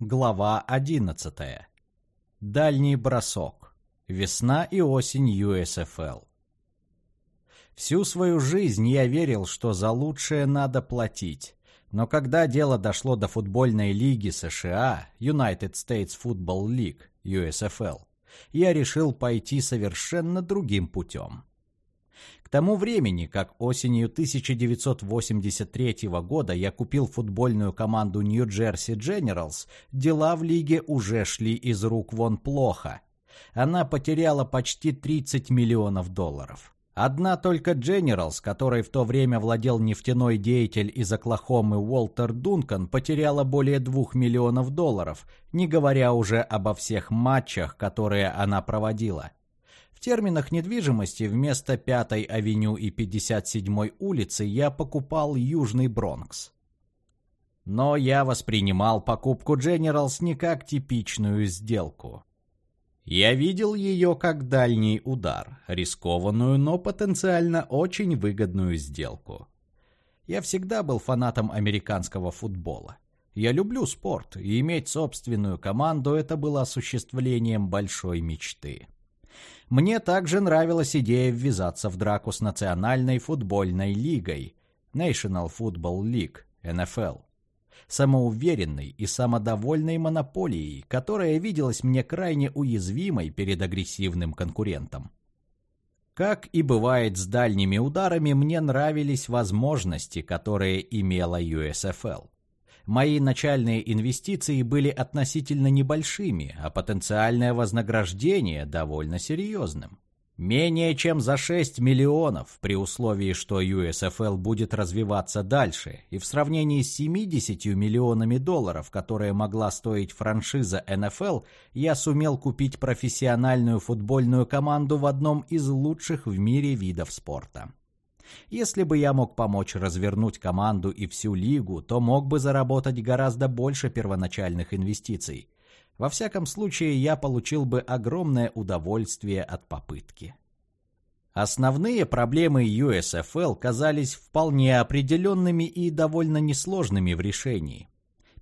Глава 11. Дальний бросок. Весна и осень USFL. Всю свою жизнь я верил, что за лучшее надо платить. Но когда дело дошло до футбольной лиги США, United States Football League, USFL, я решил пойти совершенно другим путем. К тому времени, как осенью 1983 года я купил футбольную команду Нью-Джерси Generals, дела в лиге уже шли из рук вон плохо. Она потеряла почти 30 миллионов долларов. Одна только Generals, которой в то время владел нефтяной деятель из Оклахомы Уолтер Дункан, потеряла более 2 миллионов долларов, не говоря уже обо всех матчах, которые она проводила. Терминах недвижимости вместо 5-й авеню и 57-й улицы я покупал Южный Бронкс. Но я воспринимал покупку Generals не как типичную сделку. Я видел ее как дальний удар, рискованную, но потенциально очень выгодную сделку. Я всегда был фанатом американского футбола. Я люблю спорт, и иметь собственную команду – это было осуществлением большой мечты. Мне также нравилась идея ввязаться в драку с Национальной футбольной лигой – National Football League, NFL самоуверенной и самодовольной монополией, которая виделась мне крайне уязвимой перед агрессивным конкурентом. Как и бывает с дальними ударами, мне нравились возможности, которые имела USFL. Мои начальные инвестиции были относительно небольшими, а потенциальное вознаграждение довольно серьезным. Менее чем за 6 миллионов, при условии, что USFL будет развиваться дальше, и в сравнении с 70 миллионами долларов, которые могла стоить франшиза NFL, я сумел купить профессиональную футбольную команду в одном из лучших в мире видов спорта. Если бы я мог помочь развернуть команду и всю лигу, то мог бы заработать гораздо больше первоначальных инвестиций. Во всяком случае, я получил бы огромное удовольствие от попытки. Основные проблемы USFL казались вполне определенными и довольно несложными в решении.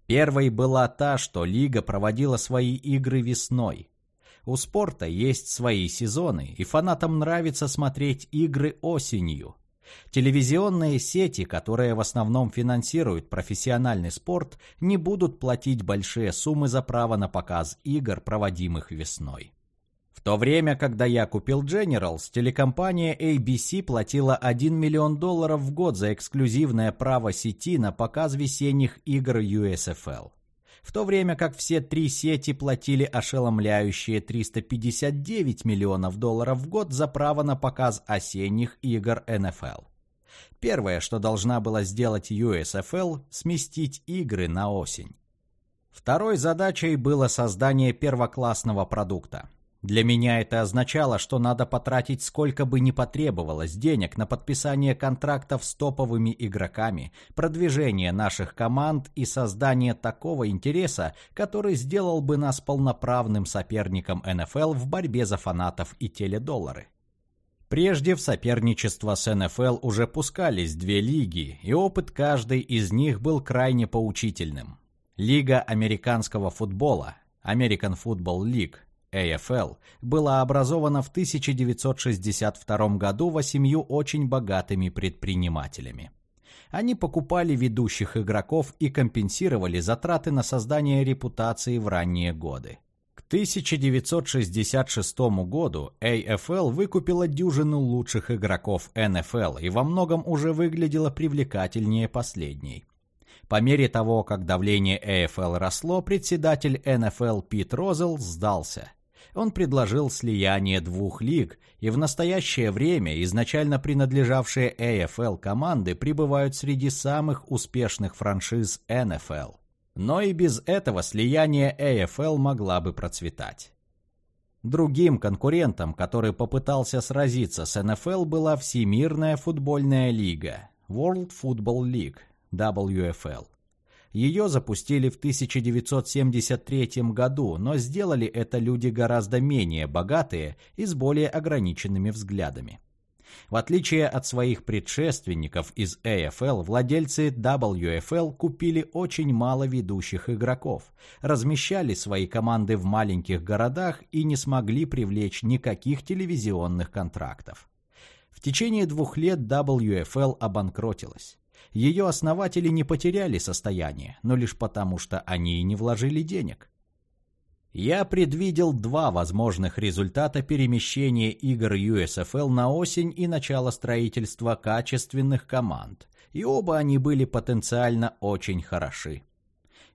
Первой была та, что лига проводила свои игры весной. У спорта есть свои сезоны, и фанатам нравится смотреть игры осенью – Телевизионные сети, которые в основном финансируют профессиональный спорт, не будут платить большие суммы за право на показ игр, проводимых весной. В то время, когда я купил Generals, телекомпания ABC платила 1 миллион долларов в год за эксклюзивное право сети на показ весенних игр USFL. В то время как все три сети платили ошеломляющие 359 миллионов долларов в год за право на показ осенних игр НФЛ. Первое, что должна была сделать USFL – сместить игры на осень. Второй задачей было создание первоклассного продукта. Для меня это означало, что надо потратить сколько бы ни потребовалось денег на подписание контрактов с топовыми игроками, продвижение наших команд и создание такого интереса, который сделал бы нас полноправным соперником НФЛ в борьбе за фанатов и теледоллары. Прежде в соперничество с НФЛ уже пускались две лиги, и опыт каждой из них был крайне поучительным. Лига американского футбола, American Football League, AFL, была образована в 1962 году восемью очень богатыми предпринимателями. Они покупали ведущих игроков и компенсировали затраты на создание репутации в ранние годы. 1966 году AFL выкупила дюжину лучших игроков НФЛ и во многом уже выглядела привлекательнее последней. По мере того, как давление AFL росло, председатель НФЛ Пит Розел сдался. Он предложил слияние двух лиг, и в настоящее время изначально принадлежавшие AFL команды пребывают среди самых успешных франшиз НФЛ. Но и без этого слияние AFL могла бы процветать. Другим конкурентом, который попытался сразиться с НФЛ, была Всемирная футбольная лига World Football League, WFL. Ее запустили в 1973 году, но сделали это люди гораздо менее богатые и с более ограниченными взглядами. В отличие от своих предшественников из AFL, владельцы WFL купили очень мало ведущих игроков, размещали свои команды в маленьких городах и не смогли привлечь никаких телевизионных контрактов. В течение двух лет WFL обанкротилась. Ее основатели не потеряли состояние, но лишь потому, что они не вложили денег. Я предвидел два возможных результата перемещения игр USFL на осень и начало строительства качественных команд, и оба они были потенциально очень хороши.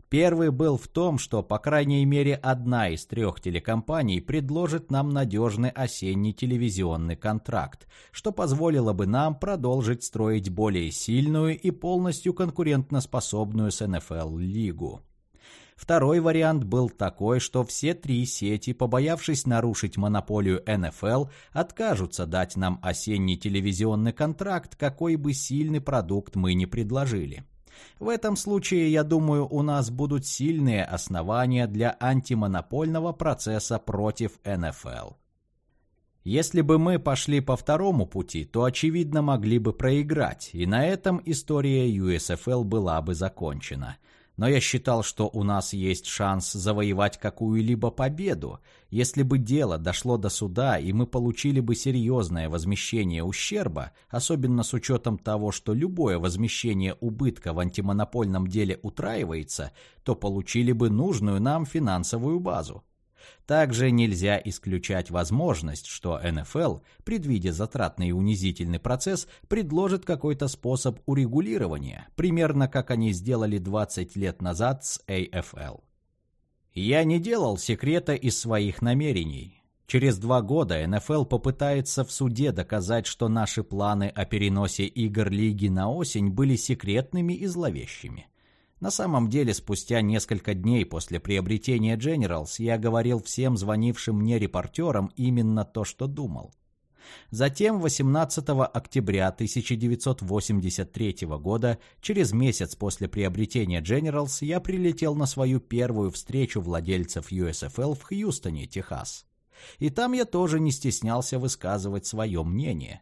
Первый был в том, что по крайней мере одна из трех телекомпаний предложит нам надежный осенний телевизионный контракт, что позволило бы нам продолжить строить более сильную и полностью конкурентноспособную с НФЛ лигу. Второй вариант был такой, что все три сети, побоявшись нарушить монополию НФЛ, откажутся дать нам осенний телевизионный контракт, какой бы сильный продукт мы ни предложили. В этом случае, я думаю, у нас будут сильные основания для антимонопольного процесса против НФЛ. Если бы мы пошли по второму пути, то, очевидно, могли бы проиграть, и на этом история USFL была бы закончена – но я считал, что у нас есть шанс завоевать какую-либо победу. Если бы дело дошло до суда, и мы получили бы серьезное возмещение ущерба, особенно с учетом того, что любое возмещение убытка в антимонопольном деле утраивается, то получили бы нужную нам финансовую базу. Также нельзя исключать возможность, что НФЛ, предвидя затратный и унизительный процесс, предложит какой-то способ урегулирования, примерно как они сделали 20 лет назад с AFL. Я не делал секрета из своих намерений. Через два года НФЛ попытается в суде доказать, что наши планы о переносе игр лиги на осень были секретными и зловещими. На самом деле, спустя несколько дней после приобретения Generals я говорил всем звонившим мне репортерам именно то, что думал. Затем 18 октября 1983 года, через месяц после приобретения Generals, я прилетел на свою первую встречу владельцев USFL в Хьюстоне, Техас. И там я тоже не стеснялся высказывать свое мнение.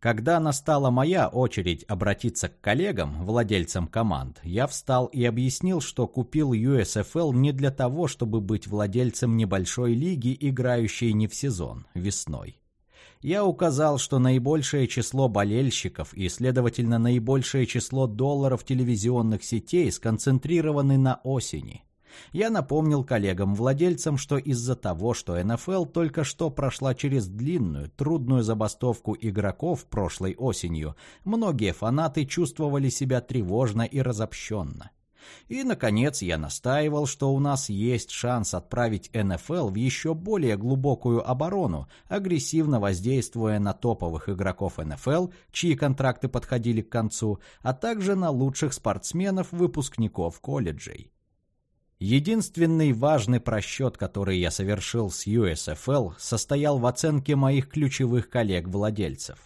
Когда настала моя очередь обратиться к коллегам, владельцам команд, я встал и объяснил, что купил USFL не для того, чтобы быть владельцем небольшой лиги, играющей не в сезон, весной. Я указал, что наибольшее число болельщиков и, следовательно, наибольшее число долларов телевизионных сетей сконцентрированы на осени – я напомнил коллегам-владельцам, что из-за того, что НФЛ только что прошла через длинную, трудную забастовку игроков прошлой осенью, многие фанаты чувствовали себя тревожно и разобщенно. И, наконец, я настаивал, что у нас есть шанс отправить НФЛ в еще более глубокую оборону, агрессивно воздействуя на топовых игроков НФЛ, чьи контракты подходили к концу, а также на лучших спортсменов-выпускников колледжей. Единственный важный просчет, который я совершил с USFL, состоял в оценке моих ключевых коллег-владельцев.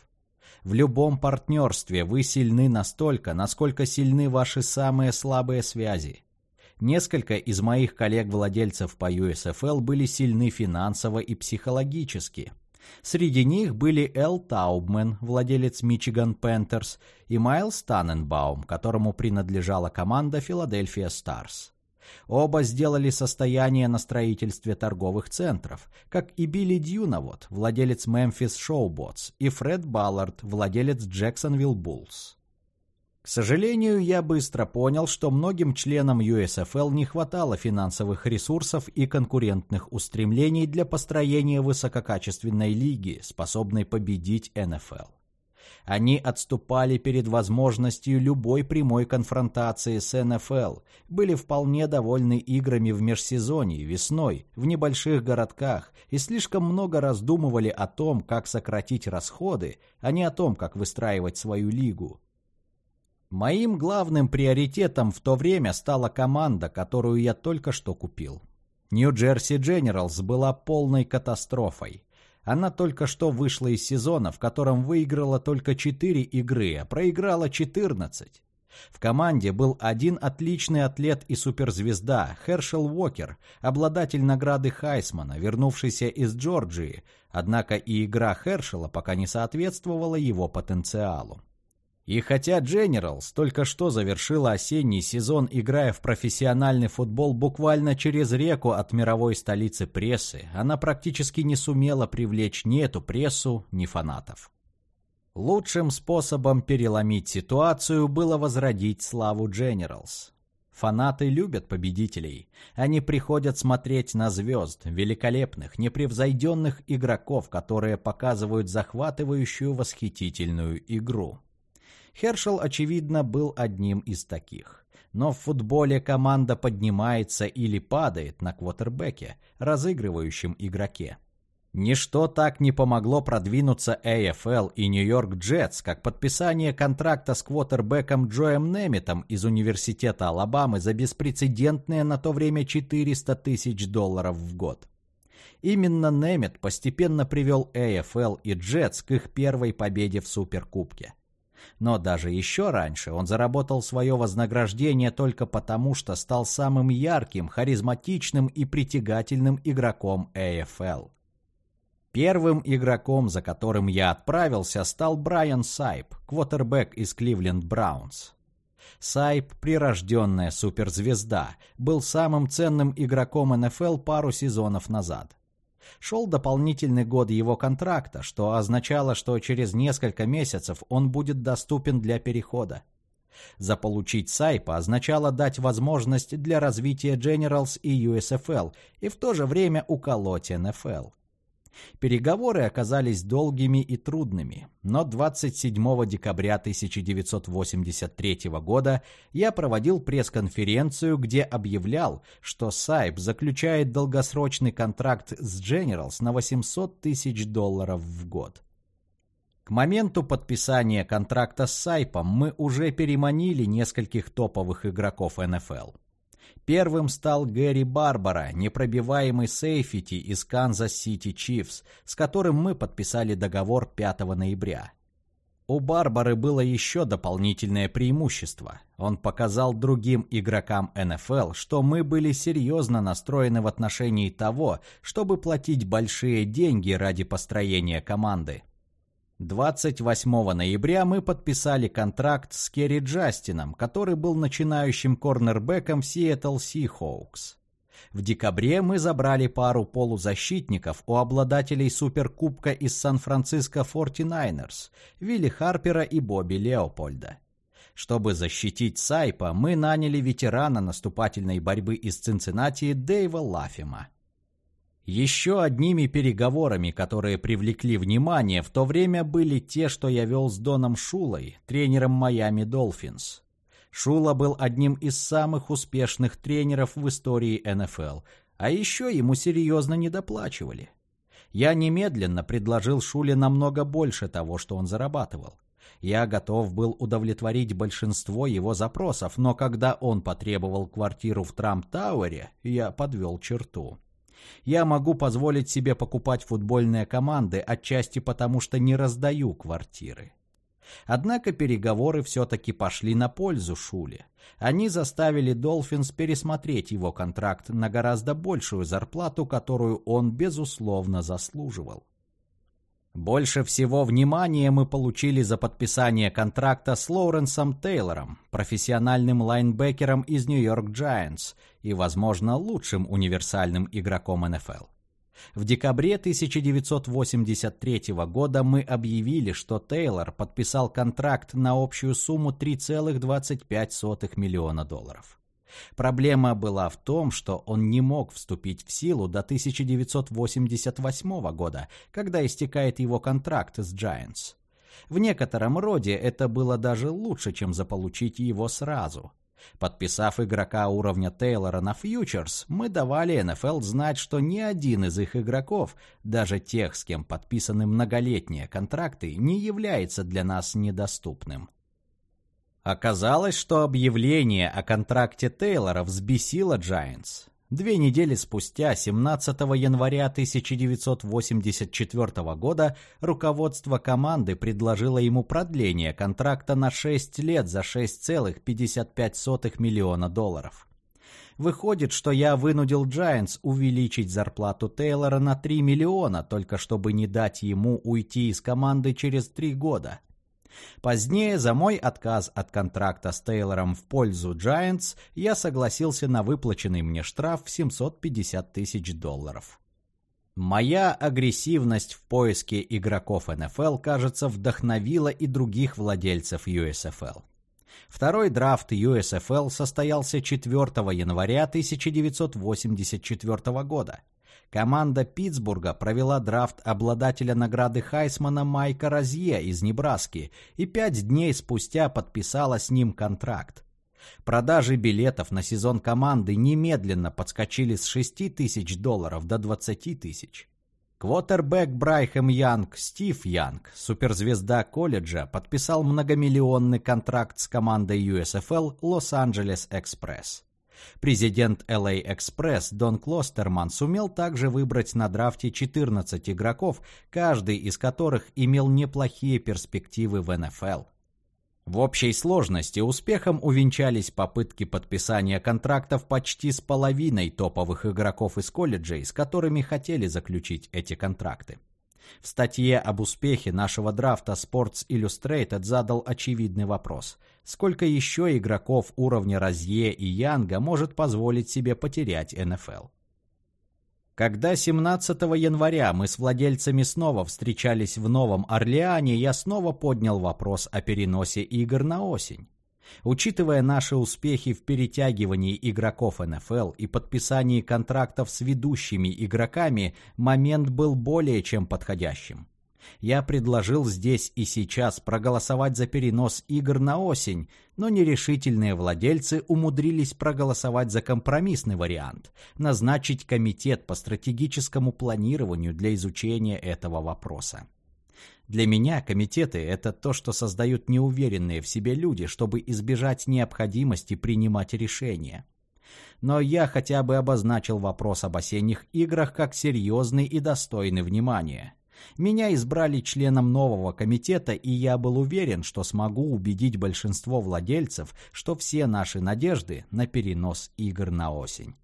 В любом партнерстве вы сильны настолько, насколько сильны ваши самые слабые связи. Несколько из моих коллег-владельцев по USFL были сильны финансово и психологически. Среди них были Эл Таубмен, владелец Michigan Panthers, и Майлз Таненбаум, которому принадлежала команда Philadelphia Stars. Оба сделали состояние на строительстве торговых центров, как и Билли Дьюновод, владелец Memphis Showbots, и Фред Баллард, владелец Jacksonville Bulls. К сожалению, я быстро понял, что многим членам USFL не хватало финансовых ресурсов и конкурентных устремлений для построения высококачественной лиги, способной победить НФЛ. Они отступали перед возможностью любой прямой конфронтации с НФЛ, были вполне довольны играми в межсезонье, весной, в небольших городках и слишком много раздумывали о том, как сократить расходы, а не о том, как выстраивать свою лигу. Моим главным приоритетом в то время стала команда, которую я только что купил. Нью-Джерси Дженералс была полной катастрофой. Она только что вышла из сезона, в котором выиграла только 4 игры, а проиграла 14. В команде был один отличный атлет и суперзвезда Хершел Уокер, обладатель награды Хайсмана, вернувшийся из Джорджии, однако и игра Хершела пока не соответствовала его потенциалу. И хотя Дженералс только что завершила осенний сезон, играя в профессиональный футбол буквально через реку от мировой столицы прессы, она практически не сумела привлечь ни эту прессу, ни фанатов. Лучшим способом переломить ситуацию было возродить славу Дженералс. Фанаты любят победителей. Они приходят смотреть на звезд, великолепных, непревзойденных игроков, которые показывают захватывающую восхитительную игру. Хершел, очевидно, был одним из таких. Но в футболе команда поднимается или падает на квотербеке, разыгрывающем игроке. Ничто так не помогло продвинуться AFL и Нью-Йорк Джетс, как подписание контракта с квотербеком Джоем Немитом из Университета Алабамы за беспрецедентные на то время 400 тысяч долларов в год. Именно Немет постепенно привел AFL и Джетс к их первой победе в Суперкубке. Но даже еще раньше он заработал свое вознаграждение только потому, что стал самым ярким, харизматичным и притягательным игроком AFL. Первым игроком, за которым я отправился, стал Брайан Сайп, квотербек из Кливленд Браунс. Сайп, прирожденная суперзвезда, был самым ценным игроком НФЛ пару сезонов назад. Шел дополнительный год его контракта, что означало, что через несколько месяцев он будет доступен для перехода. Заполучить Сайпа означало дать возможность для развития Generals и USFL и в то же время уколоть НФЛ. Переговоры оказались долгими и трудными, но 27 декабря 1983 года я проводил пресс-конференцию, где объявлял, что Сайп заключает долгосрочный контракт с Generals на 800 тысяч долларов в год. К моменту подписания контракта с Сайпом мы уже переманили нескольких топовых игроков НФЛ. Первым стал Гэри Барбара, непробиваемый сейфти из Kansas City Chiefs, с которым мы подписали договор 5 ноября. У Барбары было еще дополнительное преимущество. Он показал другим игрокам НФЛ, что мы были серьезно настроены в отношении того, чтобы платить большие деньги ради построения команды. 28 ноября мы подписали контракт с Керри Джастином, который был начинающим корнербеком в Seattle Seahawks. В декабре мы забрали пару полузащитников у обладателей Суперкубка из Сан-Франциско 49ers, Вилли Харпера и Бобби Леопольда. Чтобы защитить Сайпа, мы наняли ветерана наступательной борьбы из Цинциннати Дэйва Лафима. Еще одними переговорами, которые привлекли внимание, в то время были те, что я вел с Доном Шулой, тренером Майами Долфинс. Шула был одним из самых успешных тренеров в истории НФЛ, а еще ему серьезно недоплачивали. Я немедленно предложил Шуле намного больше того, что он зарабатывал. Я готов был удовлетворить большинство его запросов, но когда он потребовал квартиру в Трамп-Тауэре, я подвел черту. Я могу позволить себе покупать футбольные команды отчасти потому, что не раздаю квартиры. Однако переговоры все-таки пошли на пользу Шуле. Они заставили Долфинс пересмотреть его контракт на гораздо большую зарплату, которую он, безусловно, заслуживал. Больше всего внимания мы получили за подписание контракта с Лоуренсом Тейлором, профессиональным лайнбекером из Нью-Йорк Giants и, возможно, лучшим универсальным игроком НФЛ. В декабре 1983 года мы объявили, что Тейлор подписал контракт на общую сумму 3,25 миллиона долларов. Проблема была в том, что он не мог вступить в силу до 1988 года, когда истекает его контракт с Giants. В некотором роде это было даже лучше, чем заполучить его сразу. Подписав игрока уровня Тейлора на фьючерс, мы давали НФЛ знать, что ни один из их игроков, даже тех, с кем подписаны многолетние контракты, не является для нас недоступным. Оказалось, что объявление о контракте Тейлора взбесило Giants. Две недели спустя, 17 января 1984 года, руководство команды предложило ему продление контракта на 6 лет за 6,55 миллиона долларов. Выходит, что я вынудил Giants увеличить зарплату Тейлора на 3 миллиона, только чтобы не дать ему уйти из команды через 3 года – Позднее за мой отказ от контракта с Тейлором в пользу Giants я согласился на выплаченный мне штраф в 750 тысяч долларов. Моя агрессивность в поиске игроков НФЛ, кажется, вдохновила и других владельцев USFL. Второй драфт USFL состоялся 4 января 1984 года. Команда Питтсбурга провела драфт обладателя награды Хайсмана Майка Розье из Небраски и пять дней спустя подписала с ним контракт. Продажи билетов на сезон команды немедленно подскочили с 6 тысяч долларов до 20 тысяч. Квотербек Брайхэм Янг Стив Янг, суперзвезда колледжа, подписал многомиллионный контракт с командой USFL Лос-Анджелес Экспресс. Президент LA Express Дон Клостерман сумел также выбрать на драфте 14 игроков, каждый из которых имел неплохие перспективы в НФЛ. В общей сложности успехом увенчались попытки подписания контрактов почти с половиной топовых игроков из колледжей, с которыми хотели заключить эти контракты. В статье об успехе нашего драфта Sports Illustrated задал очевидный вопрос. Сколько еще игроков уровня Розье и Янга может позволить себе потерять НФЛ? Когда 17 января мы с владельцами снова встречались в Новом Орлеане, я снова поднял вопрос о переносе игр на осень. Учитывая наши успехи в перетягивании игроков НФЛ и подписании контрактов с ведущими игроками, момент был более чем подходящим. Я предложил здесь и сейчас проголосовать за перенос игр на осень, но нерешительные владельцы умудрились проголосовать за компромиссный вариант – назначить комитет по стратегическому планированию для изучения этого вопроса. Для меня комитеты – это то, что создают неуверенные в себе люди, чтобы избежать необходимости принимать решения. Но я хотя бы обозначил вопрос об осенних играх как серьезный и достойный внимания. Меня избрали членом нового комитета, и я был уверен, что смогу убедить большинство владельцев, что все наши надежды на перенос игр на осень.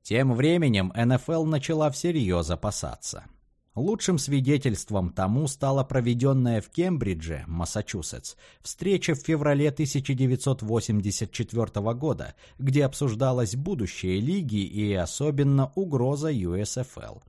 Тем временем НФЛ начала всерьез опасаться. Лучшим свидетельством тому стала проведенная в Кембридже, Массачусетс, встреча в феврале 1984 года, где обсуждалось будущее лиги и особенно угроза USFL.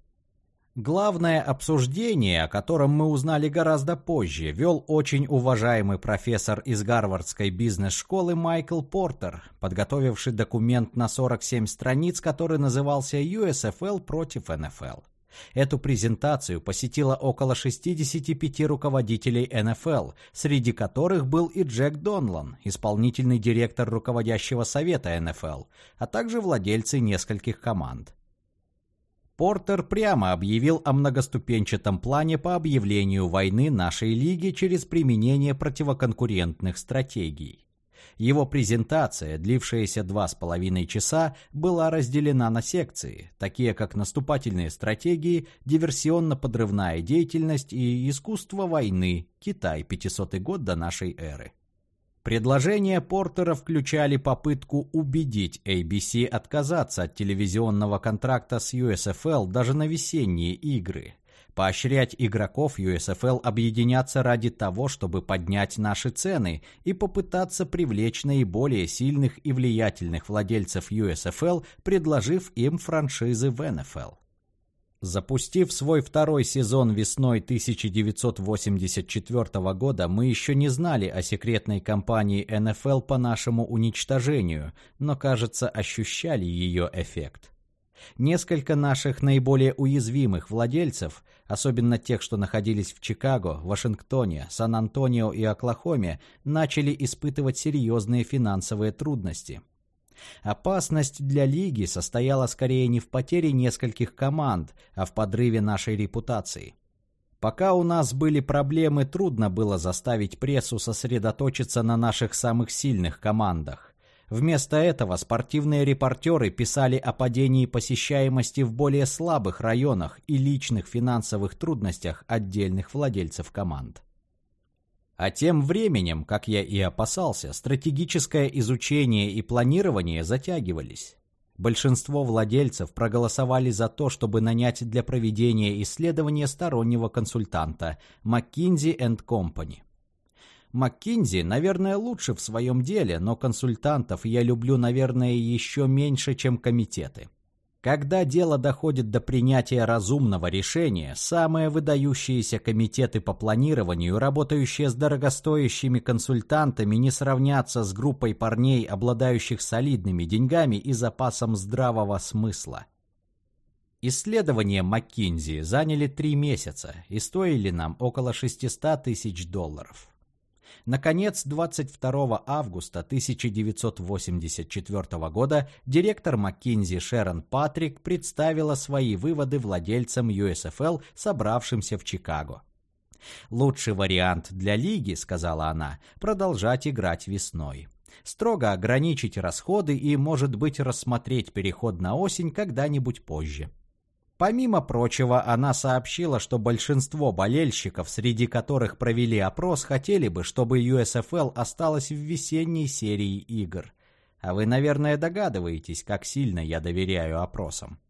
Главное обсуждение, о котором мы узнали гораздо позже, вел очень уважаемый профессор из Гарвардской бизнес-школы Майкл Портер, подготовивший документ на 47 страниц, который назывался USFL против НФЛ. Эту презентацию посетило около 65 руководителей НФЛ, среди которых был и Джек Донлан, исполнительный директор руководящего совета НФЛ, а также владельцы нескольких команд. Портер прямо объявил о многоступенчатом плане по объявлению войны нашей лиги через применение противоконкурентных стратегий. Его презентация, длившаяся два с половиной часа, была разделена на секции, такие как наступательные стратегии, диверсионно-подрывная деятельность и искусство войны, Китай, 500 год до нашей эры. Предложения Портера включали попытку убедить ABC отказаться от телевизионного контракта с USFL даже на весенние игры, поощрять игроков USFL объединяться ради того, чтобы поднять наши цены и попытаться привлечь наиболее сильных и влиятельных владельцев USFL, предложив им франшизы в NFL. Запустив свой второй сезон весной 1984 года, мы еще не знали о секретной кампании НФЛ по нашему уничтожению, но, кажется, ощущали ее эффект. Несколько наших наиболее уязвимых владельцев, особенно тех, что находились в Чикаго, Вашингтоне, Сан-Антонио и Оклахоме, начали испытывать серьезные финансовые трудности. Опасность для лиги состояла скорее не в потере нескольких команд, а в подрыве нашей репутации. Пока у нас были проблемы, трудно было заставить прессу сосредоточиться на наших самых сильных командах. Вместо этого спортивные репортеры писали о падении посещаемости в более слабых районах и личных финансовых трудностях отдельных владельцев команд. А тем временем, как я и опасался, стратегическое изучение и планирование затягивались. Большинство владельцев проголосовали за то, чтобы нанять для проведения исследования стороннего консультанта McKinsey Company. МакКинзи, наверное, лучше в своем деле, но консультантов я люблю, наверное, еще меньше, чем комитеты. Когда дело доходит до принятия разумного решения, самые выдающиеся комитеты по планированию, работающие с дорогостоящими консультантами, не сравнятся с группой парней, обладающих солидными деньгами и запасом здравого смысла. Исследования МакКинзи заняли три месяца и стоили нам около 600 тысяч долларов. Наконец, 22 августа 1984 года директор McKinsey Шерон Патрик представила свои выводы владельцам USFL, собравшимся в Чикаго. «Лучший вариант для лиги, — сказала она, — продолжать играть весной. Строго ограничить расходы и, может быть, рассмотреть переход на осень когда-нибудь позже. Помимо прочего, она сообщила, что большинство болельщиков, среди которых провели опрос, хотели бы, чтобы USFL осталась в весенней серии игр. А вы, наверное, догадываетесь, как сильно я доверяю опросам.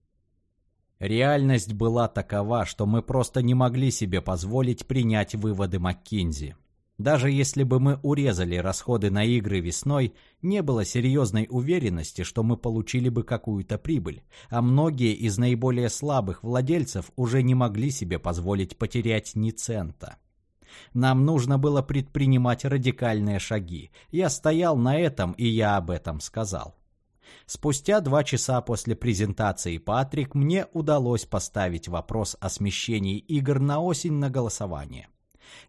Реальность была такова, что мы просто не могли себе позволить принять выводы МакКинзи. Даже если бы мы урезали расходы на игры весной, не было серьезной уверенности, что мы получили бы какую-то прибыль, а многие из наиболее слабых владельцев уже не могли себе позволить потерять ни цента. Нам нужно было предпринимать радикальные шаги. Я стоял на этом, и я об этом сказал. Спустя два часа после презентации Патрик мне удалось поставить вопрос о смещении игр на осень на голосование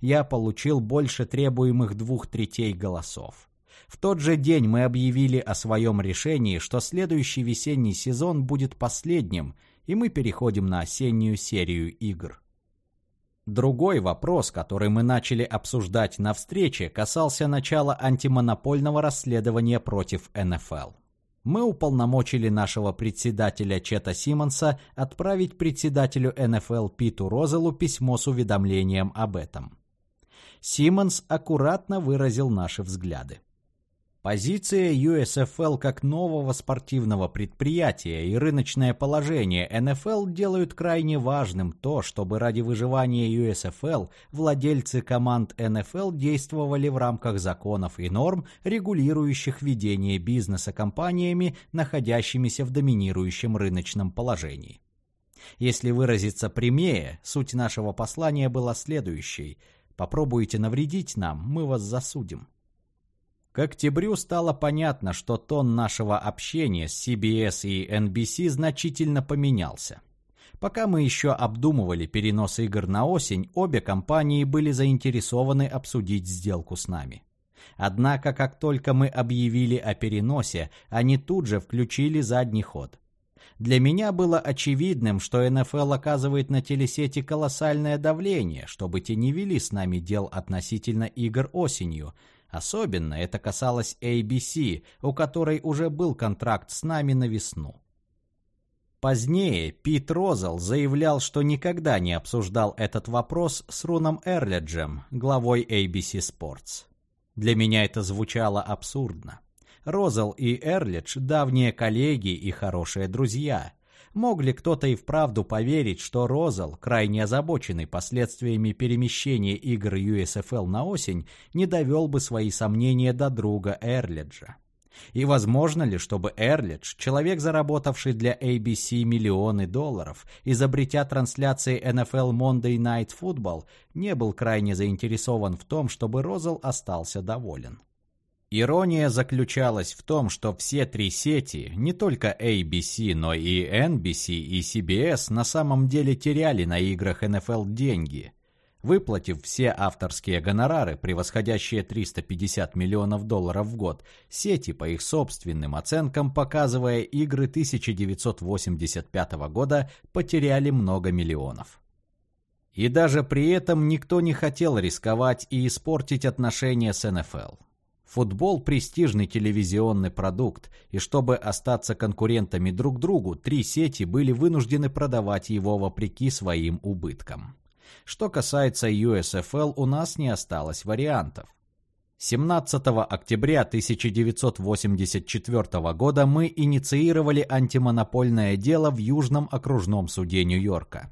я получил больше требуемых двух третей голосов. В тот же день мы объявили о своем решении, что следующий весенний сезон будет последним, и мы переходим на осеннюю серию игр. Другой вопрос, который мы начали обсуждать на встрече, касался начала антимонопольного расследования против НФЛ мы уполномочили нашего председателя Чета Симмонса отправить председателю НФЛ Питу Розелу письмо с уведомлением об этом. Симмонс аккуратно выразил наши взгляды. Позиция USFL как нового спортивного предприятия и рыночное положение НФЛ делают крайне важным то, чтобы ради выживания USFL владельцы команд НФЛ действовали в рамках законов и норм, регулирующих ведение бизнеса компаниями, находящимися в доминирующем рыночном положении. Если выразиться прямее, суть нашего послания была следующей. Попробуйте навредить нам, мы вас засудим. К октябрю стало понятно, что тон нашего общения с CBS и NBC значительно поменялся. Пока мы еще обдумывали перенос игр на осень, обе компании были заинтересованы обсудить сделку с нами. Однако, как только мы объявили о переносе, они тут же включили задний ход. Для меня было очевидным, что НФЛ оказывает на телесети колоссальное давление, чтобы те не вели с нами дел относительно игр осенью, Особенно это касалось ABC, у которой уже был контракт с нами на весну. Позднее Пит Розел заявлял, что никогда не обсуждал этот вопрос с Руном Эрлиджем, главой ABC Sports. Для меня это звучало абсурдно. Розел и Эрлидж – давние коллеги и хорошие друзья – Мог ли кто-то и вправду поверить, что Розал, крайне озабоченный последствиями перемещения игр USFL на осень, не довел бы свои сомнения до друга Эрлиджа? И возможно ли, чтобы Эрлидж, человек, заработавший для ABC миллионы долларов, изобретя трансляции NFL Monday Night Football, не был крайне заинтересован в том, чтобы Розал остался доволен? Ирония заключалась в том, что все три сети, не только ABC, но и NBC и CBS, на самом деле теряли на играх NFL деньги. Выплатив все авторские гонорары, превосходящие 350 миллионов долларов в год, сети, по их собственным оценкам, показывая игры 1985 года, потеряли много миллионов. И даже при этом никто не хотел рисковать и испортить отношения с НФЛ. Футбол – престижный телевизионный продукт, и чтобы остаться конкурентами друг другу, три сети были вынуждены продавать его вопреки своим убыткам. Что касается USFL, у нас не осталось вариантов. 17 октября 1984 года мы инициировали антимонопольное дело в Южном окружном суде Нью-Йорка.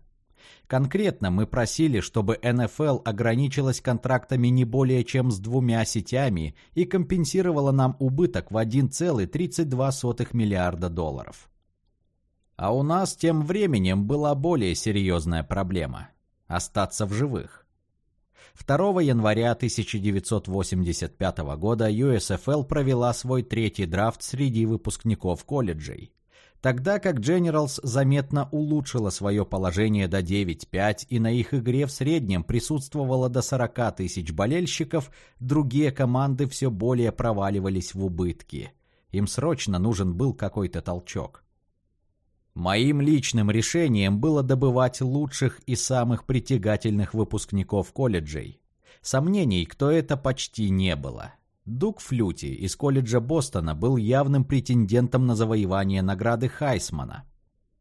Конкретно мы просили, чтобы НФЛ ограничилась контрактами не более чем с двумя сетями и компенсировала нам убыток в 1,32 миллиарда долларов. А у нас тем временем была более серьезная проблема – остаться в живых. 2 января 1985 года USFL провела свой третий драфт среди выпускников колледжей. Тогда как Generals заметно улучшила свое положение до 9-5 и на их игре в среднем присутствовало до 40 тысяч болельщиков, другие команды все более проваливались в убытки. Им срочно нужен был какой-то толчок. Моим личным решением было добывать лучших и самых притягательных выпускников колледжей. Сомнений, кто это почти не было. Дук Флюти из колледжа Бостона был явным претендентом на завоевание награды Хайсмана.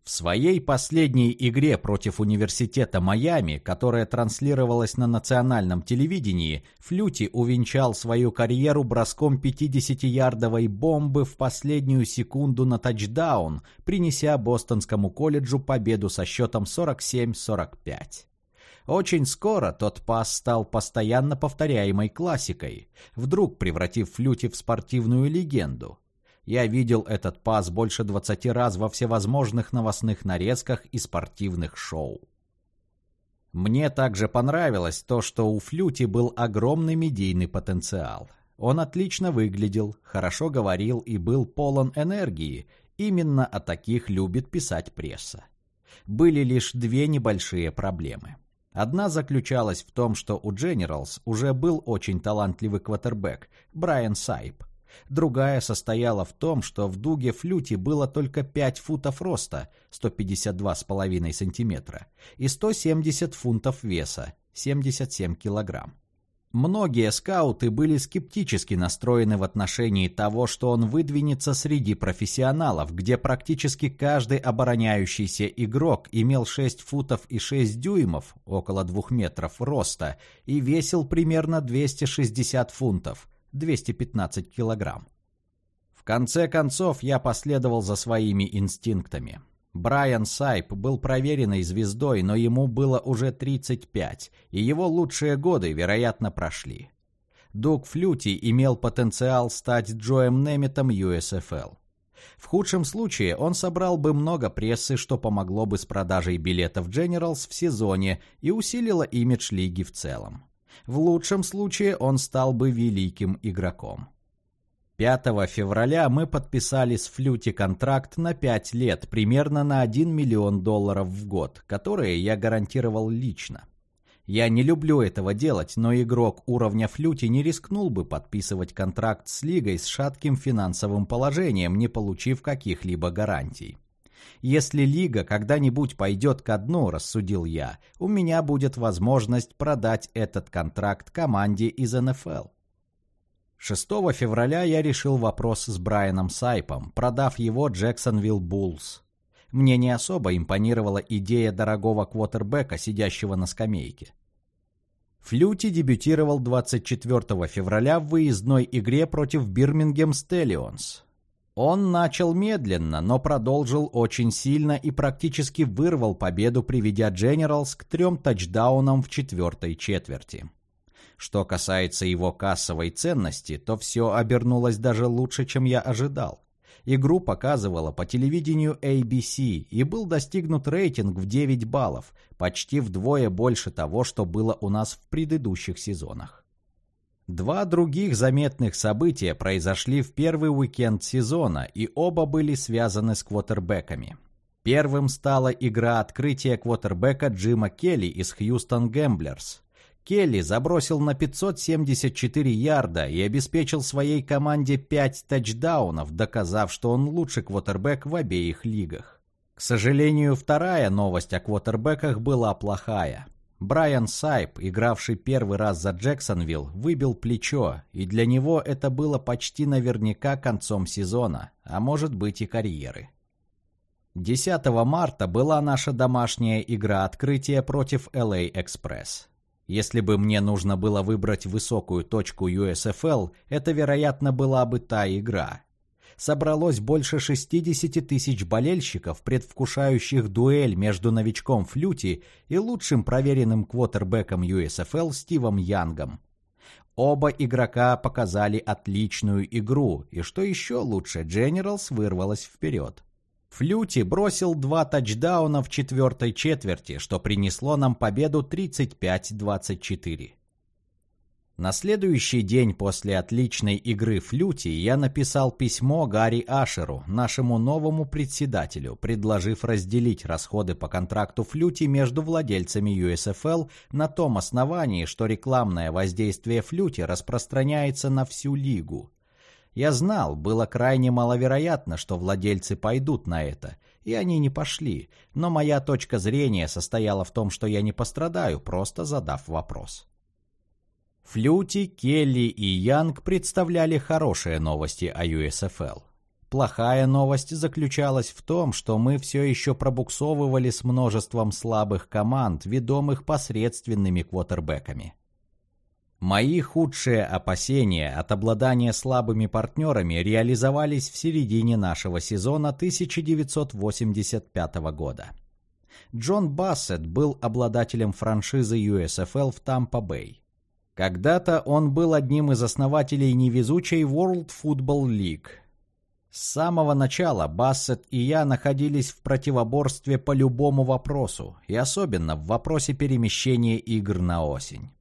В своей последней игре против университета Майами, которая транслировалась на национальном телевидении, Флюти увенчал свою карьеру броском 50-ярдовой бомбы в последнюю секунду на тачдаун, принеся Бостонскому колледжу победу со счетом 47-45. Очень скоро тот пас стал постоянно повторяемой классикой, вдруг превратив Флюти в спортивную легенду. Я видел этот пас больше 20 раз во всевозможных новостных нарезках и спортивных шоу. Мне также понравилось то, что у Флюти был огромный медийный потенциал. Он отлично выглядел, хорошо говорил и был полон энергии. Именно о таких любит писать пресса. Были лишь две небольшие проблемы. Одна заключалась в том, что у Generals уже был очень талантливый квотербек Брайан Сайп. Другая состояла в том, что в дуге флюти было только 5 футов роста, 152,5 сантиметра, и 170 фунтов веса, 77 килограмм. Многие скауты были скептически настроены в отношении того, что он выдвинется среди профессионалов, где практически каждый обороняющийся игрок имел 6 футов и 6 дюймов, около 2 метров роста, и весил примерно 260 фунтов, 215 килограмм. В конце концов, я последовал за своими инстинктами. Брайан Сайп был проверенной звездой, но ему было уже 35, и его лучшие годы, вероятно, прошли. Дуг Флюти имел потенциал стать Джоем Немитом USFL. В худшем случае он собрал бы много прессы, что помогло бы с продажей билетов Generals в сезоне и усилило имидж лиги в целом. В лучшем случае он стал бы великим игроком. 5 февраля мы подписали с Флюти контракт на 5 лет, примерно на 1 миллион долларов в год, которые я гарантировал лично. Я не люблю этого делать, но игрок уровня Флюти не рискнул бы подписывать контракт с лигой с шатким финансовым положением, не получив каких-либо гарантий. Если лига когда-нибудь пойдет ко дну, рассудил я, у меня будет возможность продать этот контракт команде из НФЛ. 6 февраля я решил вопрос с Брайаном Сайпом, продав его Джексонвилл Буллс. Мне не особо импонировала идея дорогого квотербека, сидящего на скамейке. Флюти дебютировал 24 февраля в выездной игре против Бирмингем Стеллионс. Он начал медленно, но продолжил очень сильно и практически вырвал победу, приведя Дженералс к трем тачдаунам в четвертой четверти. Что касается его кассовой ценности, то все обернулось даже лучше, чем я ожидал. Игру показывала по телевидению ABC, и был достигнут рейтинг в 9 баллов, почти вдвое больше того, что было у нас в предыдущих сезонах. Два других заметных события произошли в первый уикенд сезона, и оба были связаны с квотербеками. Первым стала игра открытия квотербека Джима Келли из Хьюстон Гэмблерс. Келли забросил на 574 ярда и обеспечил своей команде 5 тачдаунов, доказав, что он лучший квотербек в обеих лигах. К сожалению, вторая новость о квотербеках была плохая. Брайан Сайп, игравший первый раз за Джексонвилл, выбил плечо, и для него это было почти наверняка концом сезона, а может быть и карьеры. 10 марта была наша домашняя игра открытия против LA Express. Если бы мне нужно было выбрать высокую точку USFL, это, вероятно, была бы та игра. Собралось больше 60 тысяч болельщиков, предвкушающих дуэль между новичком Флюти и лучшим проверенным квотербеком USFL Стивом Янгом. Оба игрока показали отличную игру, и что еще лучше, Дженералс вырвалась вперед. Флюти бросил два тачдауна в четвертой четверти, что принесло нам победу 35-24. На следующий день после отличной игры Флюти я написал письмо Гарри Ашеру, нашему новому председателю, предложив разделить расходы по контракту Флюти между владельцами USFL на том основании, что рекламное воздействие Флюти распространяется на всю лигу. Я знал, было крайне маловероятно, что владельцы пойдут на это, и они не пошли, но моя точка зрения состояла в том, что я не пострадаю, просто задав вопрос. Флюти, Келли и Янг представляли хорошие новости о USFL. Плохая новость заключалась в том, что мы все еще пробуксовывали с множеством слабых команд, ведомых посредственными квотербеками. Мои худшие опасения от обладания слабыми партнерами реализовались в середине нашего сезона 1985 года. Джон Бассет был обладателем франшизы USFL в Тампа-Бэй. Когда-то он был одним из основателей невезучей World Football League. С самого начала Бассет и я находились в противоборстве по любому вопросу, и особенно в вопросе перемещения игр на осень.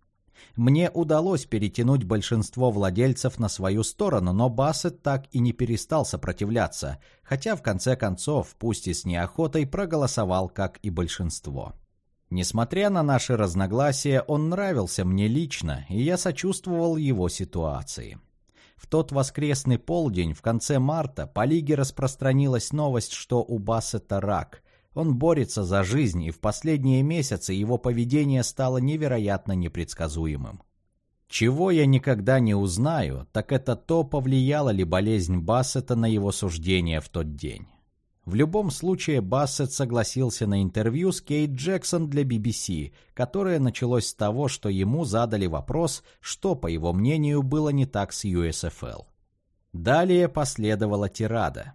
Мне удалось перетянуть большинство владельцев на свою сторону, но Бассет так и не перестал сопротивляться, хотя в конце концов, пусть и с неохотой, проголосовал, как и большинство. Несмотря на наши разногласия, он нравился мне лично, и я сочувствовал его ситуации. В тот воскресный полдень в конце марта по лиге распространилась новость, что у Бассета рак – он борется за жизнь, и в последние месяцы его поведение стало невероятно непредсказуемым. Чего я никогда не узнаю, так это то, повлияла ли болезнь Бассета на его суждение в тот день. В любом случае, Бассет согласился на интервью с Кейт Джексон для BBC, которое началось с того, что ему задали вопрос, что, по его мнению, было не так с USFL. Далее последовала тирада.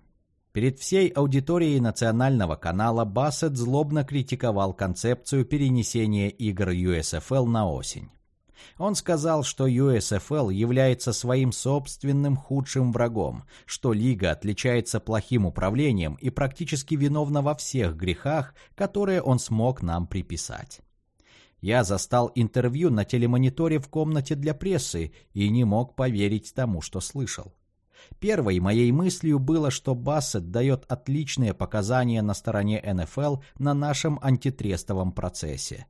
Перед всей аудиторией национального канала Бассет злобно критиковал концепцию перенесения игр USFL на осень. Он сказал, что USFL является своим собственным худшим врагом, что лига отличается плохим управлением и практически виновна во всех грехах, которые он смог нам приписать. Я застал интервью на телемониторе в комнате для прессы и не мог поверить тому, что слышал. Первой моей мыслью было, что Бассет дает отличные показания на стороне НФЛ на нашем антитрестовом процессе.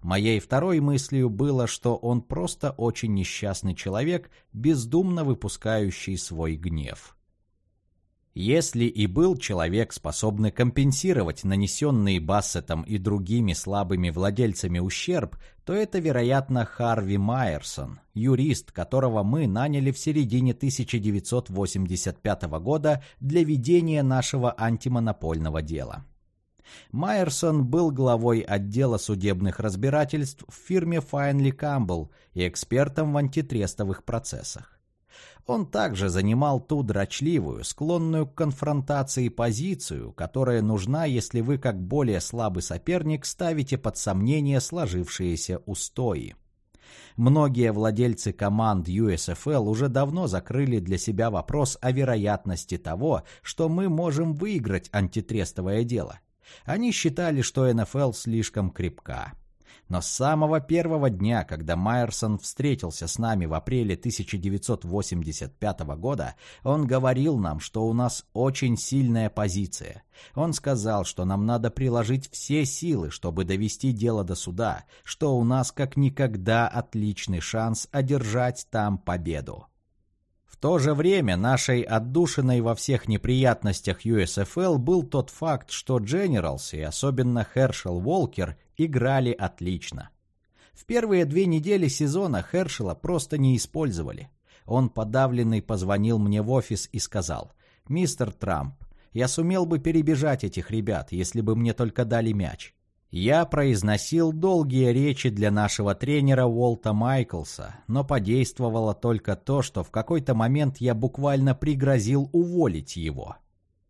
Моей второй мыслью было, что он просто очень несчастный человек, бездумно выпускающий свой гнев. Если и был человек, способный компенсировать нанесенный Бассетом и другими слабыми владельцами ущерб, то это, вероятно, Харви Майерсон, юрист, которого мы наняли в середине 1985 года для ведения нашего антимонопольного дела. Майерсон был главой отдела судебных разбирательств в фирме Файнли Камбл и экспертом в антитрестовых процессах. Он также занимал ту дрочливую, склонную к конфронтации позицию, которая нужна, если вы, как более слабый соперник, ставите под сомнение сложившиеся устои. Многие владельцы команд USFL уже давно закрыли для себя вопрос о вероятности того, что мы можем выиграть антитрестовое дело. Они считали, что НФЛ слишком крепка. Но с самого первого дня, когда Майерсон встретился с нами в апреле 1985 года, он говорил нам, что у нас очень сильная позиция. Он сказал, что нам надо приложить все силы, чтобы довести дело до суда, что у нас как никогда отличный шанс одержать там победу. В то же время нашей отдушиной во всех неприятностях USFL был тот факт, что Generals и особенно Herschel Волкер играли отлично. В первые две недели сезона Хершела просто не использовали. Он подавленный позвонил мне в офис и сказал, «Мистер Трамп, я сумел бы перебежать этих ребят, если бы мне только дали мяч. Я произносил долгие речи для нашего тренера Уолта Майклса, но подействовало только то, что в какой-то момент я буквально пригрозил уволить его.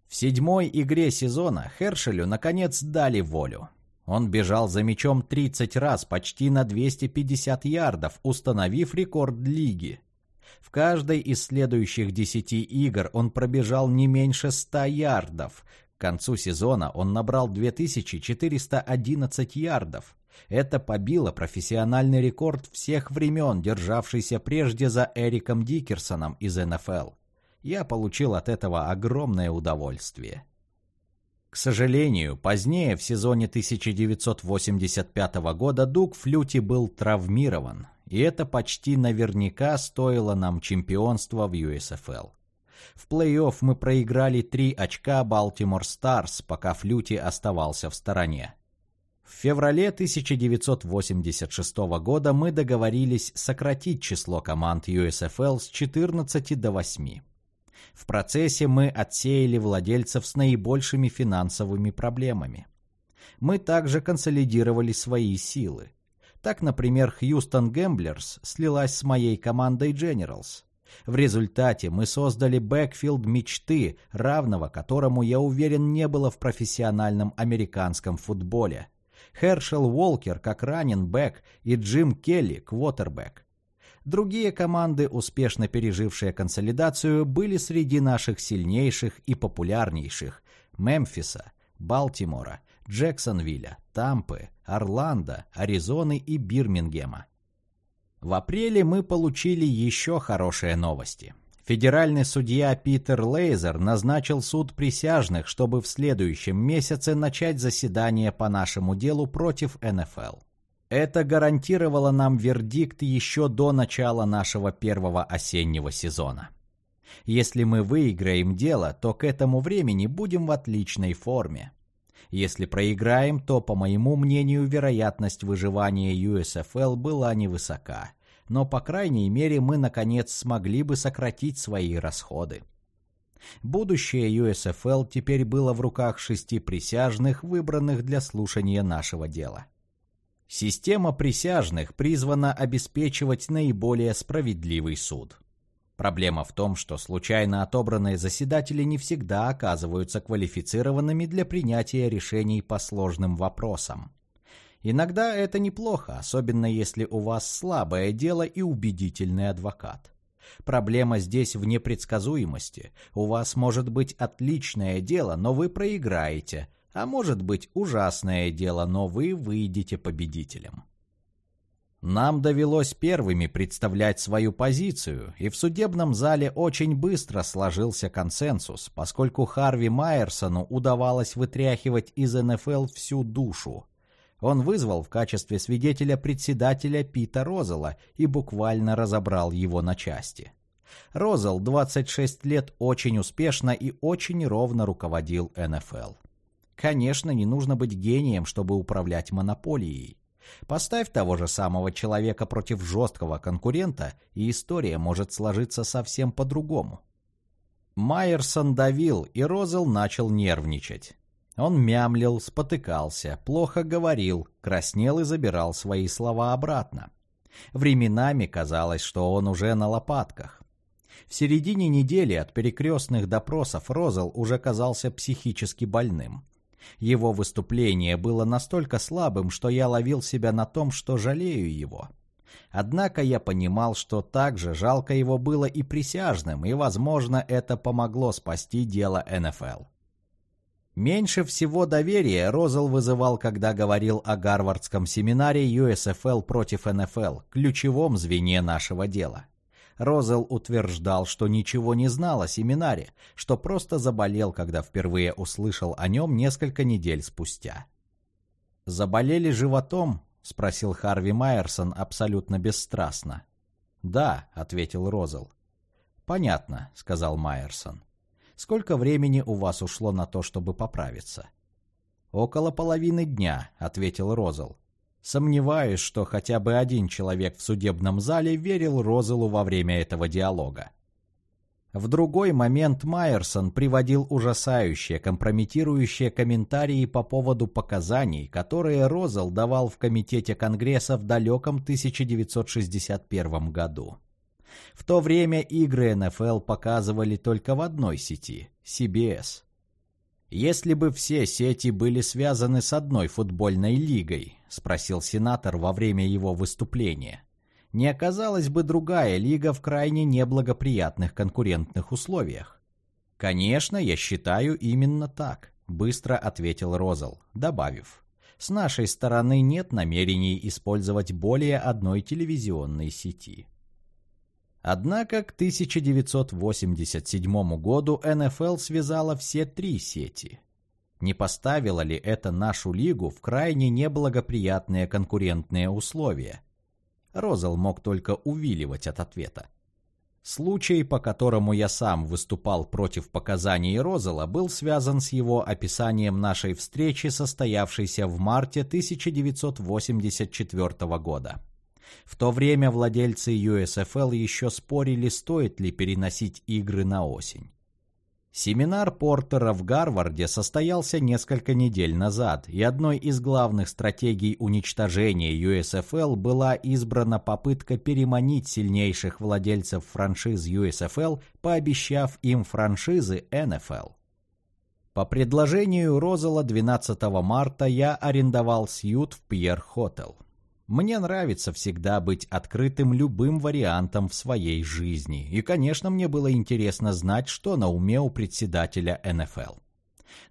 В седьмой игре сезона Хершелю наконец дали волю. Он бежал за мячом 30 раз, почти на 250 ярдов, установив рекорд лиги. В каждой из следующих 10 игр он пробежал не меньше 100 ярдов, к концу сезона он набрал 2411 ярдов. Это побило профессиональный рекорд всех времен, державшийся прежде за Эриком Дикерсоном из НФЛ. Я получил от этого огромное удовольствие. К сожалению, позднее в сезоне 1985 года Дуг Флюти был травмирован, и это почти наверняка стоило нам чемпионства в USFL. В плей-офф мы проиграли три очка Балтимор Старс, пока Флюти оставался в стороне. В феврале 1986 года мы договорились сократить число команд USFL с 14 до 8. В процессе мы отсеяли владельцев с наибольшими финансовыми проблемами. Мы также консолидировали свои силы. Так, например, Хьюстон Гэмблерс слилась с моей командой Generals. В результате мы создали бэкфилд мечты, равного которому, я уверен, не было в профессиональном американском футболе. Хершел Уолкер как раненбэк и Джим Келли квотербэк. Другие команды, успешно пережившие консолидацию, были среди наших сильнейших и популярнейших – Мемфиса, Балтимора, Джексонвилля, Тампы, Орландо, Аризоны и Бирмингема. В апреле мы получили еще хорошие новости. Федеральный судья Питер Лейзер назначил суд присяжных, чтобы в следующем месяце начать заседание по нашему делу против НФЛ. Это гарантировало нам вердикт еще до начала нашего первого осеннего сезона. Если мы выиграем дело, то к этому времени будем в отличной форме. Если проиграем, то, по моему мнению, вероятность выживания USFL была невысока. Но, по крайней мере, мы, наконец, смогли бы сократить свои расходы. Будущее USFL теперь было в руках шести присяжных, выбранных для слушания нашего дела. Система присяжных призвана обеспечивать наиболее справедливый суд. Проблема в том, что случайно отобранные заседатели не всегда оказываются квалифицированными для принятия решений по сложным вопросам. Иногда это неплохо, особенно если у вас слабое дело и убедительный адвокат. Проблема здесь в непредсказуемости. У вас может быть отличное дело, но вы проиграете, а может быть ужасное дело, но вы выйдете победителем. Нам довелось первыми представлять свою позицию, и в судебном зале очень быстро сложился консенсус, поскольку Харви Майерсону удавалось вытряхивать из НФЛ всю душу. Он вызвал в качестве свидетеля председателя Пита Розела и буквально разобрал его на части. Розел 26 лет очень успешно и очень ровно руководил НФЛ. Конечно, не нужно быть гением, чтобы управлять монополией. Поставь того же самого человека против жесткого конкурента, и история может сложиться совсем по-другому. Майерсон давил, и Розел начал нервничать. Он мямлил, спотыкался, плохо говорил, краснел и забирал свои слова обратно. Временами казалось, что он уже на лопатках. В середине недели от перекрестных допросов Розел уже казался психически больным. Его выступление было настолько слабым, что я ловил себя на том, что жалею его. Однако я понимал, что также жалко его было и присяжным, и, возможно, это помогло спасти дело НФЛ. Меньше всего доверия Розел вызывал, когда говорил о Гарвардском семинаре USFL против НФЛ, ключевом звене нашего дела. Розел утверждал, что ничего не знал о семинаре, что просто заболел, когда впервые услышал о нем несколько недель спустя. «Заболели животом?» — спросил Харви Майерсон абсолютно бесстрастно. «Да», — ответил Розел. «Понятно», — сказал Майерсон. «Сколько времени у вас ушло на то, чтобы поправиться?» «Около половины дня», — ответил Розел. Сомневаюсь, что хотя бы один человек в судебном зале верил Розелу во время этого диалога. В другой момент Майерсон приводил ужасающие, компрометирующие комментарии по поводу показаний, которые Розел давал в Комитете Конгресса в далеком 1961 году. В то время игры НФЛ показывали только в одной сети – CBS. Если бы все сети были связаны с одной футбольной лигой, спросил сенатор во время его выступления, не оказалась бы другая лига в крайне неблагоприятных конкурентных условиях. Конечно, я считаю именно так, быстро ответил Розел, добавив: с нашей стороны нет намерений использовать более одной телевизионной сети. Однако к 1987 году НФЛ связала все три сети. Не поставило ли это нашу лигу в крайне неблагоприятные конкурентные условия? Розел мог только увиливать от ответа. Случай, по которому я сам выступал против показаний Розела, был связан с его описанием нашей встречи, состоявшейся в марте 1984 года. В то время владельцы USFL еще спорили, стоит ли переносить игры на осень. Семинар Портера в Гарварде состоялся несколько недель назад, и одной из главных стратегий уничтожения USFL была избрана попытка переманить сильнейших владельцев франшиз USFL, пообещав им франшизы NFL. По предложению Розела 12 марта я арендовал сьют в Пьер Хотел. Мне нравится всегда быть открытым любым вариантом в своей жизни. И, конечно, мне было интересно знать, что на уме у председателя НФЛ.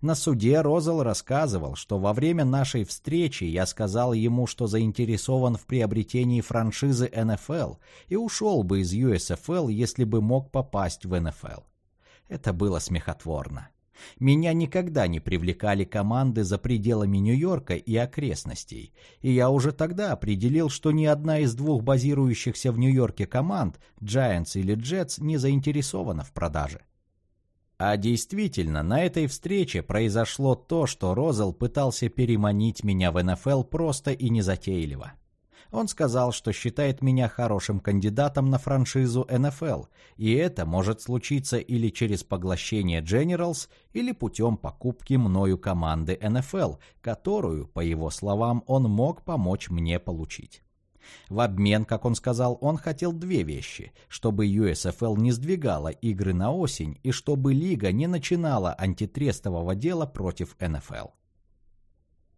На суде Розел рассказывал, что во время нашей встречи я сказал ему, что заинтересован в приобретении франшизы НФЛ и ушел бы из USFL, если бы мог попасть в НФЛ. Это было смехотворно. Меня никогда не привлекали команды за пределами Нью-Йорка и окрестностей, и я уже тогда определил, что ни одна из двух базирующихся в Нью-Йорке команд, Giants или Jets, не заинтересована в продаже. А действительно, на этой встрече произошло то, что Розел пытался переманить меня в НФЛ просто и незатейливо. Он сказал, что считает меня хорошим кандидатом на франшизу НФЛ, и это может случиться или через поглощение Generals, или путем покупки мною команды НФЛ, которую, по его словам, он мог помочь мне получить. В обмен, как он сказал, он хотел две вещи, чтобы USFL не сдвигала игры на осень и чтобы лига не начинала антитрестового дела против НФЛ.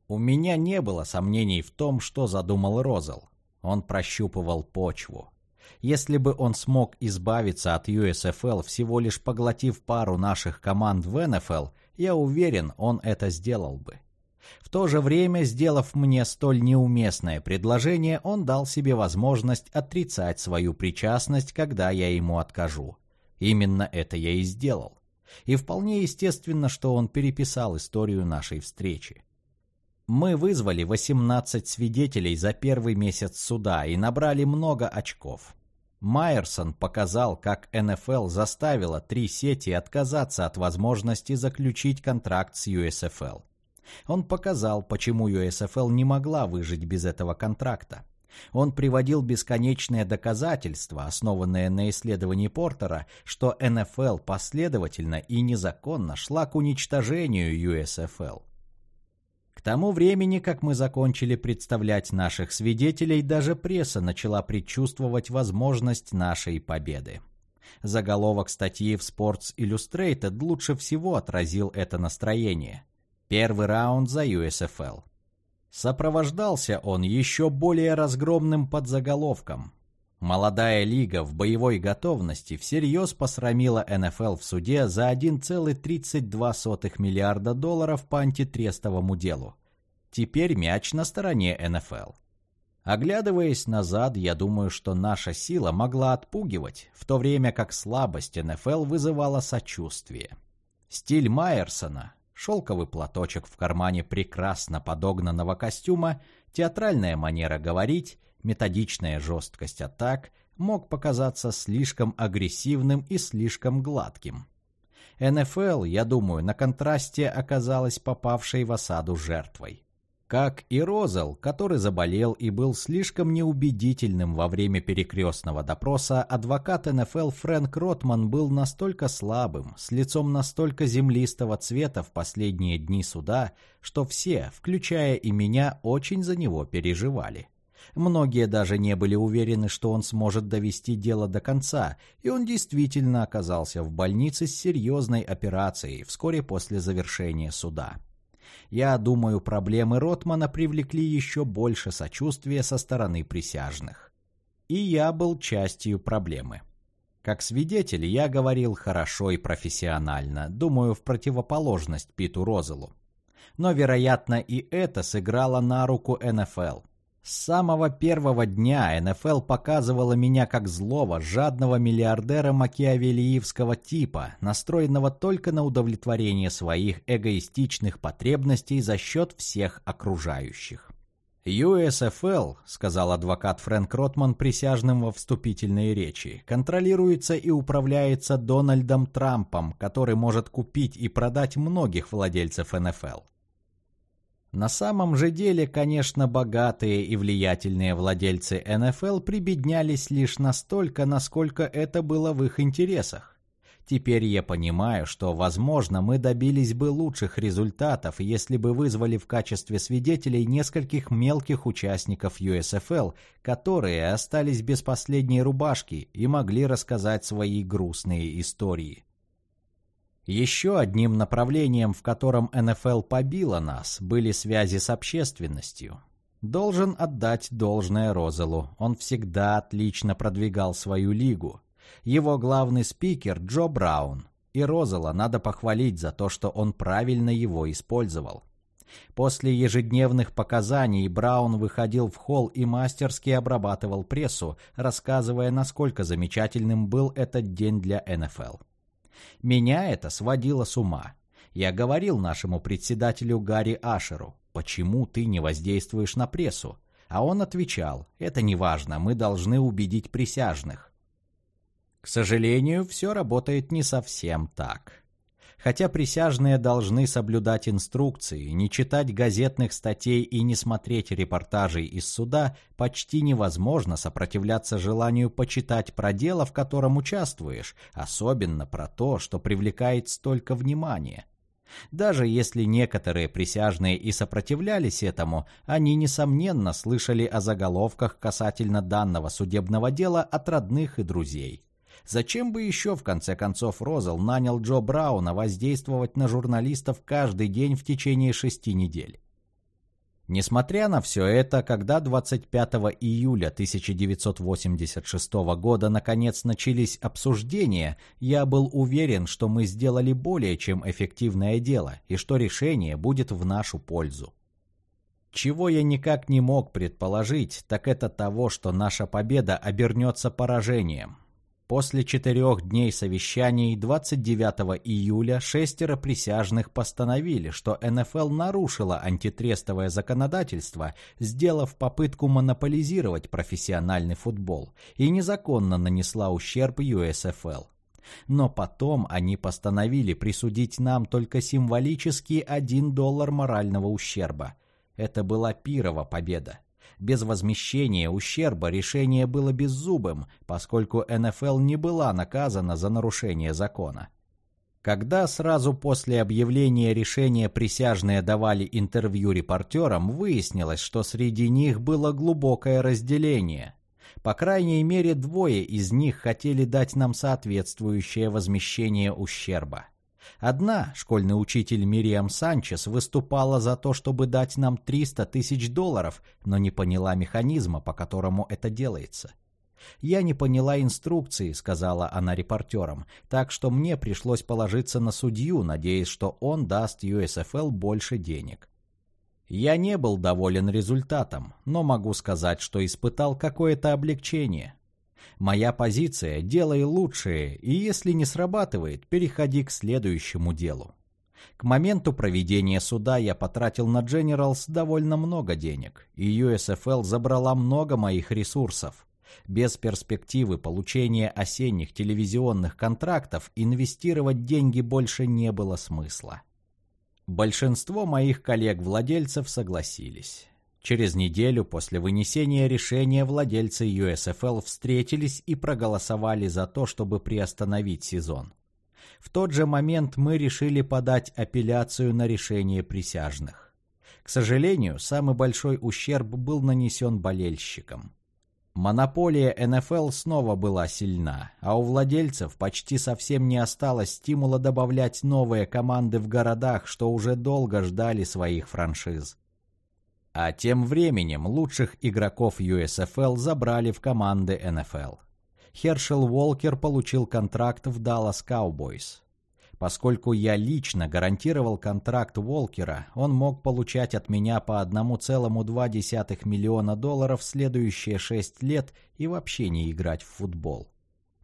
У меня не было сомнений в том, что задумал Розел. Он прощупывал почву. Если бы он смог избавиться от USFL, всего лишь поглотив пару наших команд в НФЛ, я уверен, он это сделал бы. В то же время, сделав мне столь неуместное предложение, он дал себе возможность отрицать свою причастность, когда я ему откажу. Именно это я и сделал. И вполне естественно, что он переписал историю нашей встречи. Мы вызвали 18 свидетелей за первый месяц суда и набрали много очков. Майерсон показал, как НФЛ заставила три сети отказаться от возможности заключить контракт с USFL. Он показал, почему USFL не могла выжить без этого контракта. Он приводил бесконечные доказательства, основанные на исследовании Портера, что НФЛ последовательно и незаконно шла к уничтожению USFL тому времени, как мы закончили представлять наших свидетелей, даже пресса начала предчувствовать возможность нашей победы. Заголовок статьи в Sports Illustrated лучше всего отразил это настроение. Первый раунд за USFL. Сопровождался он еще более разгромным подзаголовком. Молодая лига в боевой готовности всерьез посрамила НФЛ в суде за 1,32 миллиарда долларов по антитрестовому делу. Теперь мяч на стороне НФЛ. Оглядываясь назад, я думаю, что наша сила могла отпугивать, в то время как слабость НФЛ вызывала сочувствие. Стиль Майерсона, шелковый платочек в кармане прекрасно подогнанного костюма, театральная манера говорить, методичная жесткость атак мог показаться слишком агрессивным и слишком гладким. НФЛ, я думаю, на контрасте оказалась попавшей в осаду жертвой. Как и Розел, который заболел и был слишком неубедительным во время перекрестного допроса, адвокат НФЛ Фрэнк Ротман был настолько слабым, с лицом настолько землистого цвета в последние дни суда, что все, включая и меня, очень за него переживали. Многие даже не были уверены, что он сможет довести дело до конца, и он действительно оказался в больнице с серьезной операцией вскоре после завершения суда. Я думаю, проблемы Ротмана привлекли еще больше сочувствия со стороны присяжных. И я был частью проблемы. Как свидетель я говорил хорошо и профессионально, думаю, в противоположность Питу Розелу. Но, вероятно, и это сыграло на руку НФЛ – с самого первого дня НФЛ показывала меня как злого, жадного миллиардера макиавелиевского типа, настроенного только на удовлетворение своих эгоистичных потребностей за счет всех окружающих. USFL, сказал адвокат Фрэнк Ротман присяжным во вступительной речи, контролируется и управляется Дональдом Трампом, который может купить и продать многих владельцев НФЛ. На самом же деле, конечно, богатые и влиятельные владельцы НФЛ прибеднялись лишь настолько, насколько это было в их интересах. Теперь я понимаю, что, возможно, мы добились бы лучших результатов, если бы вызвали в качестве свидетелей нескольких мелких участников USFL, которые остались без последней рубашки и могли рассказать свои грустные истории. Еще одним направлением, в котором НФЛ побила нас, были связи с общественностью. Должен отдать должное Розелу. Он всегда отлично продвигал свою лигу. Его главный спикер Джо Браун. И Розела надо похвалить за то, что он правильно его использовал. После ежедневных показаний Браун выходил в холл и мастерски обрабатывал прессу, рассказывая, насколько замечательным был этот день для НФЛ. Меня это сводило с ума. Я говорил нашему председателю Гарри Ашеру, почему ты не воздействуешь на прессу? А он отвечал, это не важно, мы должны убедить присяжных. К сожалению, все работает не совсем так. Хотя присяжные должны соблюдать инструкции, не читать газетных статей и не смотреть репортажей из суда, почти невозможно сопротивляться желанию почитать про дело, в котором участвуешь, особенно про то, что привлекает столько внимания. Даже если некоторые присяжные и сопротивлялись этому, они, несомненно, слышали о заголовках касательно данного судебного дела от родных и друзей. Зачем бы еще, в конце концов, Розел нанял Джо Брауна воздействовать на журналистов каждый день в течение шести недель? Несмотря на все это, когда 25 июля 1986 года наконец начались обсуждения, я был уверен, что мы сделали более чем эффективное дело и что решение будет в нашу пользу. Чего я никак не мог предположить, так это того, что наша победа обернется поражением. После четырех дней совещаний 29 июля шестеро присяжных постановили, что НФЛ нарушила антитрестовое законодательство, сделав попытку монополизировать профессиональный футбол и незаконно нанесла ущерб USFL. Но потом они постановили присудить нам только символический 1 доллар морального ущерба. Это была пирова победа. Без возмещения ущерба решение было беззубым, поскольку НФЛ не была наказана за нарушение закона. Когда сразу после объявления решения присяжные давали интервью репортерам, выяснилось, что среди них было глубокое разделение. По крайней мере, двое из них хотели дать нам соответствующее возмещение ущерба. Одна, школьный учитель Мириам Санчес, выступала за то, чтобы дать нам 300 тысяч долларов, но не поняла механизма, по которому это делается. «Я не поняла инструкции», — сказала она репортерам, так что мне пришлось положиться на судью, надеясь, что он даст USFL больше денег. Я не был доволен результатом, но могу сказать, что испытал какое-то облегчение. Моя позиция – делай лучшее, и если не срабатывает, переходи к следующему делу. К моменту проведения суда я потратил на Generals довольно много денег, и USFL забрала много моих ресурсов. Без перспективы получения осенних телевизионных контрактов инвестировать деньги больше не было смысла. Большинство моих коллег-владельцев согласились. Через неделю после вынесения решения владельцы USFL встретились и проголосовали за то, чтобы приостановить сезон. В тот же момент мы решили подать апелляцию на решение присяжных. К сожалению, самый большой ущерб был нанесен болельщикам. Монополия НФЛ снова была сильна, а у владельцев почти совсем не осталось стимула добавлять новые команды в городах, что уже долго ждали своих франшиз. А тем временем лучших игроков USFL забрали в команды НФЛ. Хершел Уолкер получил контракт в Dallas Cowboys. Поскольку я лично гарантировал контракт Уолкера, он мог получать от меня по 1,2 миллиона долларов следующие 6 лет и вообще не играть в футбол.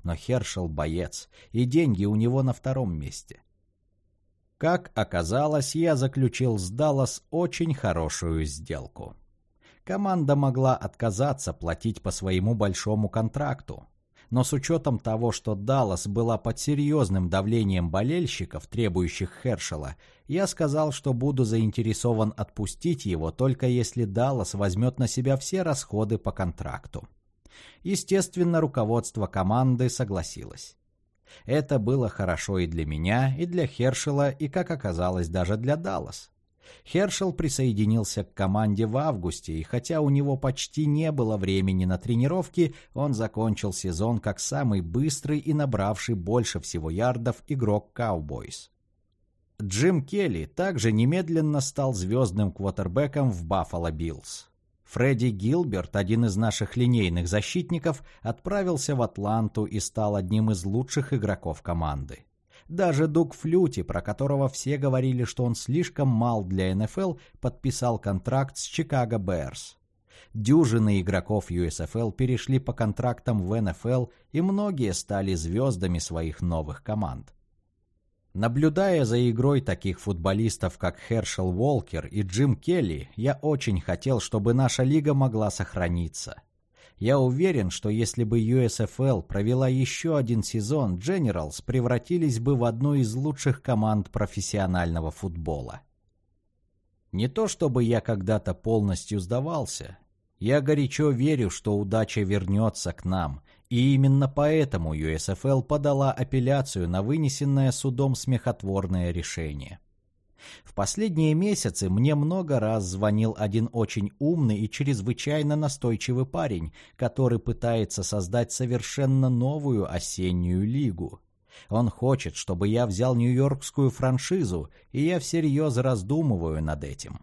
Но Хершел боец, и деньги у него на втором месте. Как оказалось, я заключил с Даллас очень хорошую сделку. Команда могла отказаться платить по своему большому контракту. Но с учетом того, что Даллас была под серьезным давлением болельщиков, требующих Хершела, я сказал, что буду заинтересован отпустить его только если Даллас возьмет на себя все расходы по контракту. Естественно, руководство команды согласилось. Это было хорошо и для меня, и для Хершела, и, как оказалось, даже для Даллас. Хершел присоединился к команде в августе, и хотя у него почти не было времени на тренировки, он закончил сезон как самый быстрый и набравший больше всего ярдов игрок Cowboys. Джим Келли также немедленно стал звездным квотербеком в Баффало Биллс. Фредди Гилберт, один из наших линейных защитников, отправился в Атланту и стал одним из лучших игроков команды. Даже Дуг Флюти, про которого все говорили, что он слишком мал для НФЛ, подписал контракт с Чикаго Берс. Дюжины игроков USFL перешли по контрактам в НФЛ, и многие стали звездами своих новых команд. Наблюдая за игрой таких футболистов, как Хершел Уолкер и Джим Келли, я очень хотел, чтобы наша лига могла сохраниться. Я уверен, что если бы USFL провела еще один сезон, Generals превратились бы в одну из лучших команд профессионального футбола. Не то чтобы я когда-то полностью сдавался. Я горячо верю, что удача вернется к нам, и именно поэтому USFL подала апелляцию на вынесенное судом смехотворное решение. В последние месяцы мне много раз звонил один очень умный и чрезвычайно настойчивый парень, который пытается создать совершенно новую осеннюю лигу. Он хочет, чтобы я взял нью-йоркскую франшизу, и я всерьез раздумываю над этим.